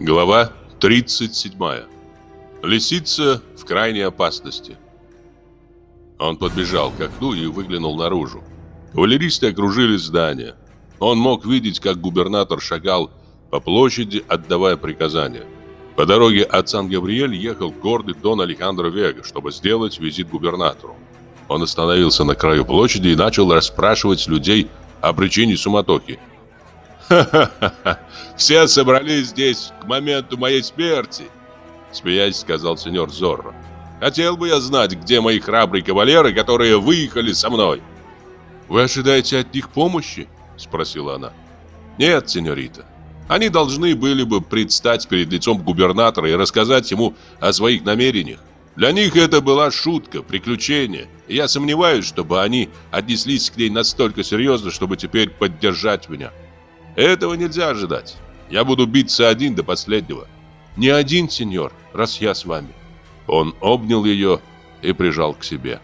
Глава 37. Лисица в крайней опасности. Он подбежал к окну и выглянул наружу. Кавалеристы окружили здание. Он мог видеть, как губернатор шагал по площади, отдавая приказания. По дороге от Сан-Габриэль ехал гордый Дон Алехандро Вега, чтобы сделать визит губернатору. Он остановился на краю площади и начал расспрашивать людей о причине суматохи. «Ха-ха-ха! Все собрались здесь к моменту моей смерти!» Смеясь, сказал сеньор Зорро. «Хотел бы я знать, где мои храбрые кавалеры, которые выехали со мной!» «Вы ожидаете от них помощи?» Спросила она. «Нет, сеньорита. Они должны были бы предстать перед лицом губернатора и рассказать ему о своих намерениях. Для них это была шутка, приключение. И я сомневаюсь, чтобы они отнеслись к ней настолько серьезно, чтобы теперь поддержать меня. Этого нельзя ожидать. Я буду биться один до последнего. Не один, сеньор, раз я с вами. Он обнял ее и прижал к себе.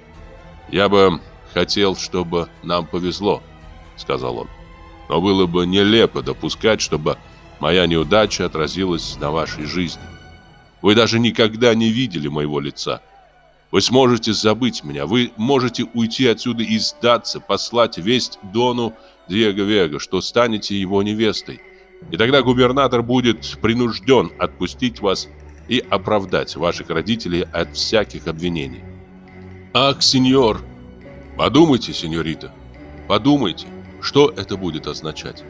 Я бы хотел, чтобы нам повезло, сказал он. Но было бы нелепо допускать, чтобы моя неудача отразилась на вашей жизни. Вы даже никогда не видели моего лица. Вы сможете забыть меня, вы можете уйти отсюда и сдаться, послать весть Дону Диего Вега, что станете его невестой. И тогда губернатор будет принужден отпустить вас и оправдать ваших родителей от всяких обвинений. Ах, сеньор! Подумайте, сеньорита, подумайте, что это будет означать.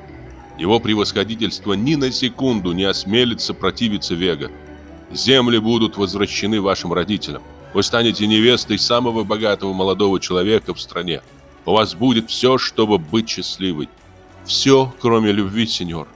Его превосходительство ни на секунду не осмелится противиться Вега. Земли будут возвращены вашим родителям. Вы станете невестой самого богатого молодого человека в стране. У вас будет все, чтобы быть счастливой. Все, кроме любви, сеньор.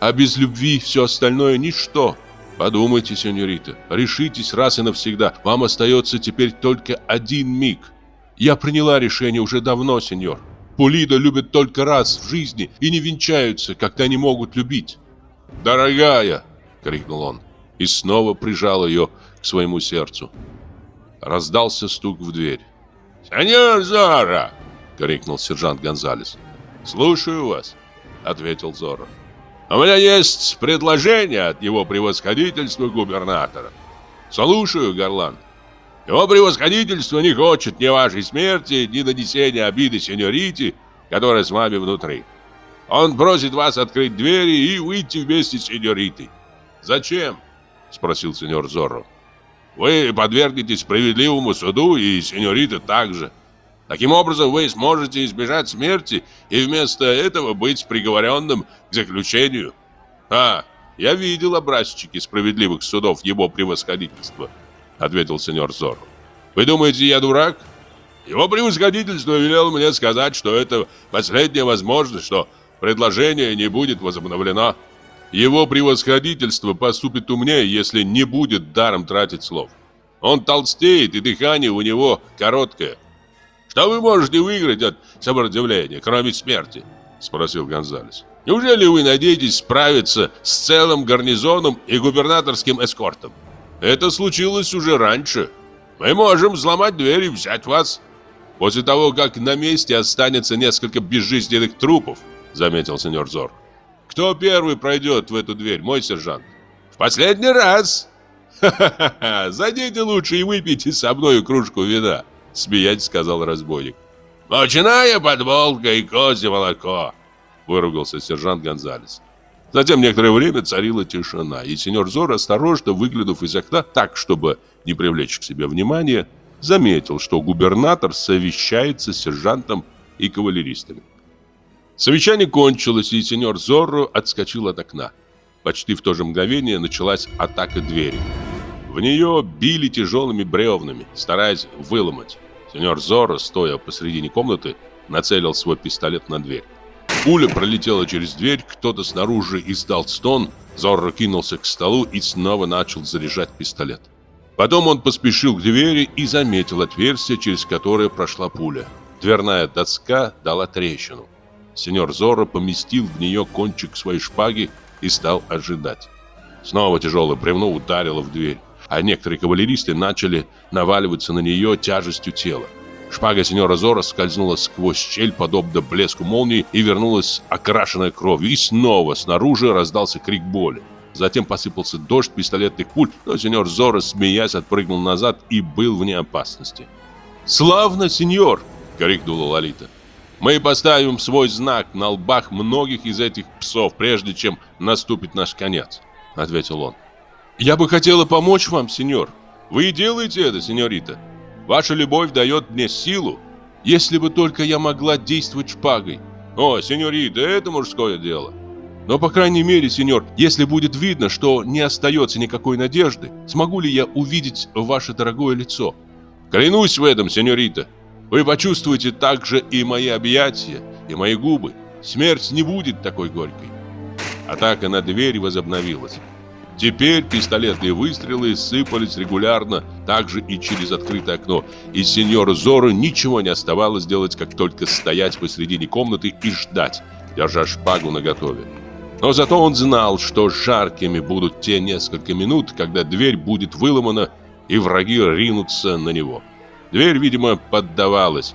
А без любви все остальное ничто. Подумайте, сеньорита, решитесь раз и навсегда. Вам остается теперь только один миг. Я приняла решение уже давно, сеньор. Пулидо любят только раз в жизни и не венчаются, когда не могут любить. «Дорогая!» — крикнул он и снова прижал ее к своему сердцу. Раздался стук в дверь. «Сеньор Зора!» — крикнул сержант Гонзалес. «Слушаю вас», — ответил Зорро. «У меня есть предложение от его превосходительства губернатора». «Слушаю, Горлан». «Его превосходительство не хочет ни вашей смерти, ни нанесения обиды сеньорите, которая с вами внутри. Он просит вас открыть двери и выйти вместе с сеньоритой». «Зачем?» — спросил сеньор Зорро. «Вы подвергнетесь справедливому суду, и сеньорита также». Таким образом, вы сможете избежать смерти и вместо этого быть приговоренным к заключению. А, я видел образчики справедливых судов его превосходительства, ответил сеньор Зорро. Вы думаете, я дурак? Его превосходительство велел мне сказать, что это последняя возможность, что предложение не будет возобновлено. Его превосходительство поступит умнее, если не будет даром тратить слов. Он толстеет, и дыхание у него короткое. Что вы можете выиграть от сопротивления, кроме смерти? Спросил Гонзалес. Неужели вы надеетесь справиться с целым гарнизоном и губернаторским эскортом? Это случилось уже раньше. Мы можем взломать дверь и взять вас. После того, как на месте останется несколько безжизненных трупов, заметил сеньор Зор. Кто первый пройдет в эту дверь, мой сержант? В последний раз. Ха-ха-ха, зайдите лучше и выпейте со мной кружку вина смеясь сказал разбойник. «Мочная подволка и козье молоко!» Выругался сержант Гонзалес. Затем некоторое время царила тишина, и сеньор Зор, осторожно выглянув из окна так, чтобы не привлечь к себе внимания, заметил, что губернатор совещается с сержантом и кавалеристами. Совещание кончилось, и сеньор Зорро отскочил от окна. Почти в то же мгновение началась атака двери. В нее били тяжелыми бревнами, стараясь выломать. Сеньор Зорро, стоя посредине комнаты, нацелил свой пистолет на дверь. Пуля пролетела через дверь, кто-то снаружи издал стон, Зорро кинулся к столу и снова начал заряжать пистолет. Потом он поспешил к двери и заметил отверстие, через которое прошла пуля. Дверная доска дала трещину. Сеньор Зорро поместил в нее кончик своей шпаги и стал ожидать. Снова тяжелое бревно ударило в дверь а некоторые кавалеристы начали наваливаться на нее тяжестью тела. Шпага сеньора Зора скользнула сквозь щель, подобно блеску молнии, и вернулась окрашенная кровью. И снова снаружи раздался крик боли. Затем посыпался дождь пистолетных пуль, но сеньор Зоро, смеясь, отпрыгнул назад и был вне опасности. «Славно, сеньор!» — крикнула Лолита. «Мы поставим свой знак на лбах многих из этих псов, прежде чем наступит наш конец», — ответил он. «Я бы хотела помочь вам, сеньор. Вы делаете это, сеньорита. Ваша любовь дает мне силу. Если бы только я могла действовать шпагой. О, сеньорита, это мужское дело. Но, по крайней мере, сеньор, если будет видно, что не остается никакой надежды, смогу ли я увидеть ваше дорогое лицо? Клянусь в этом, сеньорита. Вы почувствуете также и мои объятия, и мои губы. Смерть не будет такой горькой. Атака на дверь возобновилась. Теперь пистолетные выстрелы сыпались регулярно, также и через открытое окно, и сеньору Зору ничего не оставалось делать, как только стоять посредине комнаты и ждать, держа шпагу наготове. Но зато он знал, что жаркими будут те несколько минут, когда дверь будет выломана, и враги ринутся на него. Дверь, видимо, поддавалась.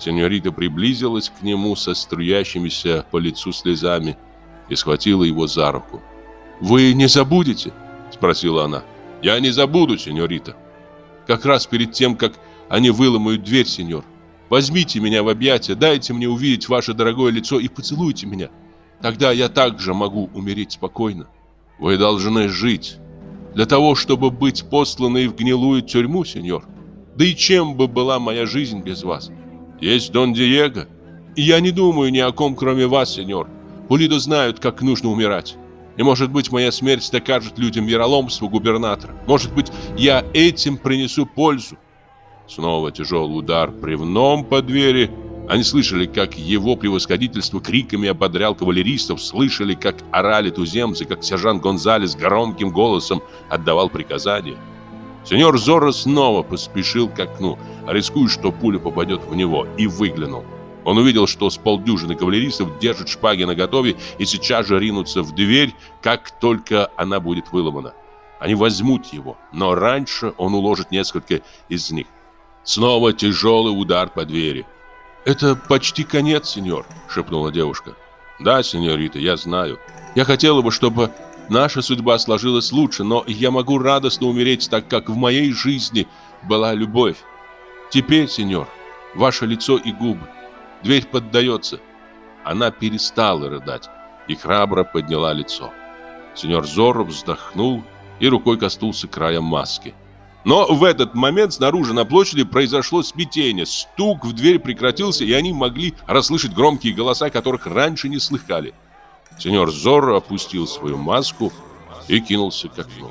Сеньорита приблизилась к нему со струящимися по лицу слезами и схватила его за руку. «Вы не забудете?» – спросила она. «Я не забуду, сеньорита. Как раз перед тем, как они выломают дверь, сеньор. Возьмите меня в объятия, дайте мне увидеть ваше дорогое лицо и поцелуйте меня. Тогда я также могу умереть спокойно. Вы должны жить. Для того, чтобы быть посланной в гнилую тюрьму, сеньор. Да и чем бы была моя жизнь без вас? Есть Дон Диего. И я не думаю ни о ком, кроме вас, сеньор. Пулидо знают, как нужно умирать. И может быть моя смерть докажет людям вероломство губернатора. Может быть я этим принесу пользу. Снова тяжелый удар бревном по двери. Они слышали, как его превосходительство криками ободрял кавалеристов, слышали, как орали туземцы, как сержант Гонзалес громким голосом отдавал приказания. Сеньор Зорро снова поспешил к окну, рискуя, что пуля попадет в него, и выглянул. Он увидел, что с полдюжины кавалеристов держат шпаги наготове и сейчас же ринутся в дверь, как только она будет выломана. Они возьмут его, но раньше он уложит несколько из них. Снова тяжелый удар по двери. «Это почти конец, сеньор», — шепнула девушка. «Да, сеньорита, я знаю. Я хотела бы, чтобы наша судьба сложилась лучше, но я могу радостно умереть, так как в моей жизни была любовь. Теперь, сеньор, ваше лицо и губы. Дверь поддается. Она перестала рыдать и храбро подняла лицо. Сеньор Зорро вздохнул и рукой коснулся края маски. Но в этот момент снаружи на площади произошло смятение. Стук в дверь прекратился, и они могли расслышать громкие голоса, которых раньше не слыхали. Сеньор Зорро опустил свою маску и кинулся к окну.